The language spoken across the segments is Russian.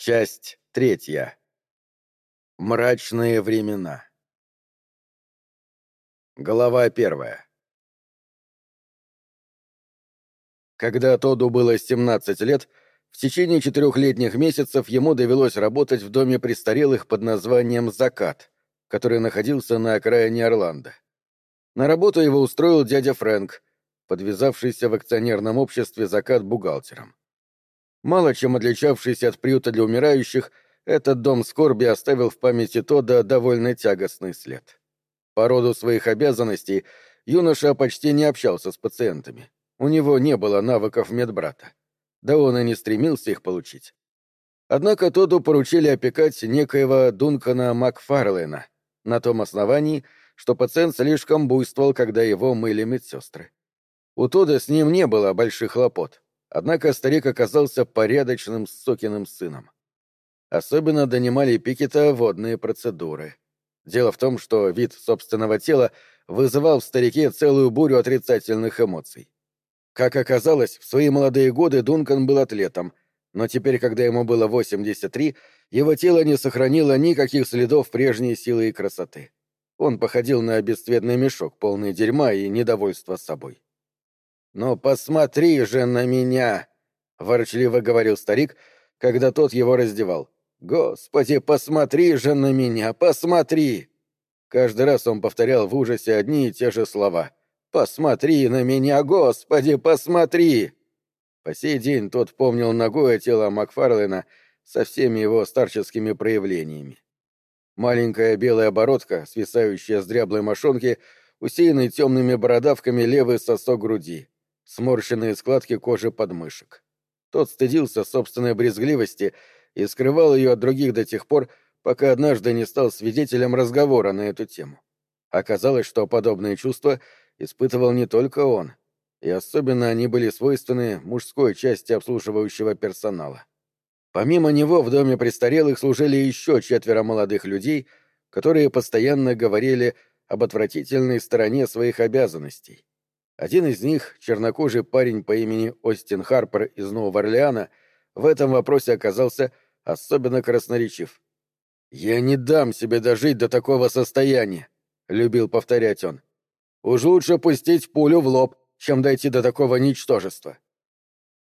Часть третья. Мрачные времена. Глава первая. Когда Тоду было 17 лет, в течение четырехлетних месяцев ему довелось работать в доме престарелых под названием «Закат», который находился на окраине Орландо. На работу его устроил дядя Фрэнк, подвязавшийся в акционерном обществе «Закат» бухгалтером. Мало чем отличавшийся от приюта для умирающих, этот дом скорби оставил в памяти Тода довольно тягостный след. По роду своих обязанностей юноша почти не общался с пациентами. У него не было навыков медбрата. Да он и не стремился их получить. Однако Тоду поручили опекать некоего Дункана Макфарлейна на том основании, что пациент слишком буйствовал, когда его мыли медсестры. У Тода с ним не было больших хлопот. Однако старик оказался порядочным сокиным сыном. Особенно донимали Пикета водные процедуры. Дело в том, что вид собственного тела вызывал в старике целую бурю отрицательных эмоций. Как оказалось, в свои молодые годы Дункан был атлетом, но теперь, когда ему было 83, его тело не сохранило никаких следов прежней силы и красоты. Он походил на бесцветный мешок, полный дерьма и недовольства собой. «Ну посмотри же на меня!» — ворчливо говорил старик, когда тот его раздевал. «Господи, посмотри же на меня, посмотри!» Каждый раз он повторял в ужасе одни и те же слова. «Посмотри на меня, Господи, посмотри!» По сей день тот помнил ногое тело Макфарлена со всеми его старческими проявлениями. Маленькая белая бородка, свисающая с дряблой мошонки, усеянный темными бородавками левый сосок груди сморщенные складки кожи подмышек. Тот стыдился собственной брезгливости и скрывал ее от других до тех пор, пока однажды не стал свидетелем разговора на эту тему. Оказалось, что подобные чувства испытывал не только он, и особенно они были свойственны мужской части обслуживающего персонала. Помимо него в доме престарелых служили еще четверо молодых людей, которые постоянно говорили об отвратительной стороне своих обязанностей один из них, чернокожий парень по имени Остин Харпер из Нового Орлеана, в этом вопросе оказался особенно красноречив. «Я не дам себе дожить до такого состояния», — любил повторять он. «Уж лучше пустить пулю в лоб, чем дойти до такого ничтожества».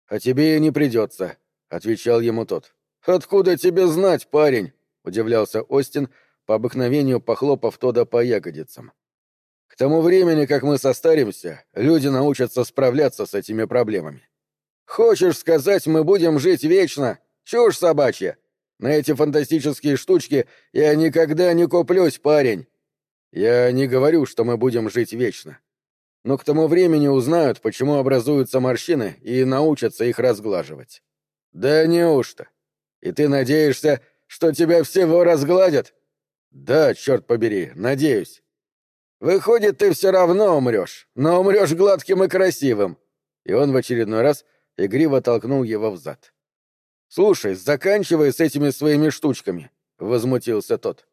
«А тебе и не придется», — отвечал ему тот. «Откуда тебе знать, парень?» — удивлялся Остин, по обыкновению похлопав Тода по ягодицам тому времени, как мы состаримся, люди научатся справляться с этими проблемами. Хочешь сказать, мы будем жить вечно? Чушь собачья! На эти фантастические штучки я никогда не куплюсь, парень. Я не говорю, что мы будем жить вечно. Но к тому времени узнают, почему образуются морщины, и научатся их разглаживать. Да неужто? И ты надеешься, что тебя всего разгладят? Да, черт побери, надеюсь. Выходит, ты все равно умрешь, но умрешь гладким и красивым. И он в очередной раз игриво толкнул его взад. Слушай, заканчивай с этими своими штучками, возмутился тот.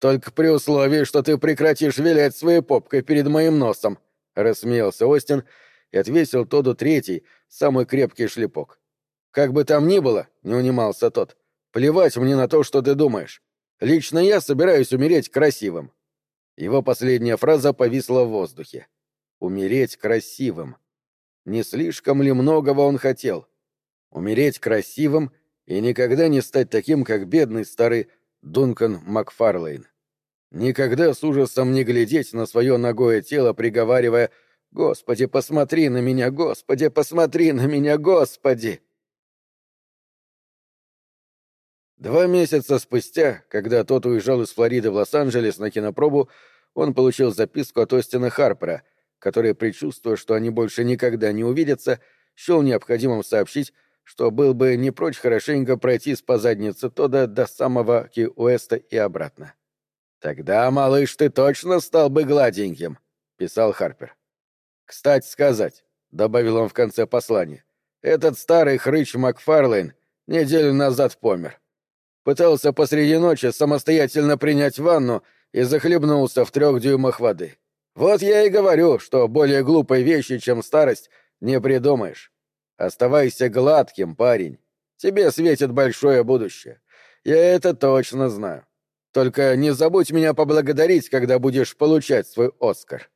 Только при условии, что ты прекратишь вилять своей попкой перед моим носом, рассмеялся Остин и отвесил Тоду третий, самый крепкий шлепок. Как бы там ни было, не унимался тот, плевать мне на то, что ты думаешь. Лично я собираюсь умереть красивым. Его последняя фраза повисла в воздухе. «Умереть красивым». Не слишком ли многого он хотел? Умереть красивым и никогда не стать таким, как бедный старый Дункан Макфарлейн. Никогда с ужасом не глядеть на свое ногое тело, приговаривая «Господи, посмотри на меня, Господи, посмотри на меня, Господи!» Два месяца спустя, когда тот уезжал из Флориды в Лос-Анджелес на кинопробу, он получил записку от Остина Харпера, который, предчувствуя, что они больше никогда не увидятся, счел необходимым сообщить, что был бы не прочь хорошенько пройтись по заднице Тода до самого Ки-Уэста и обратно. «Тогда, малыш, ты точно стал бы гладеньким», — писал Харпер. «Кстати сказать», — добавил он в конце послания, — «этот старый хрыч Макфарлейн неделю назад помер. Пытался посреди ночи самостоятельно принять ванну и захлебнулся в трех дюймах воды. Вот я и говорю, что более глупой вещи, чем старость, не придумаешь. Оставайся гладким, парень. Тебе светит большое будущее. Я это точно знаю. Только не забудь меня поблагодарить, когда будешь получать свой Оскар.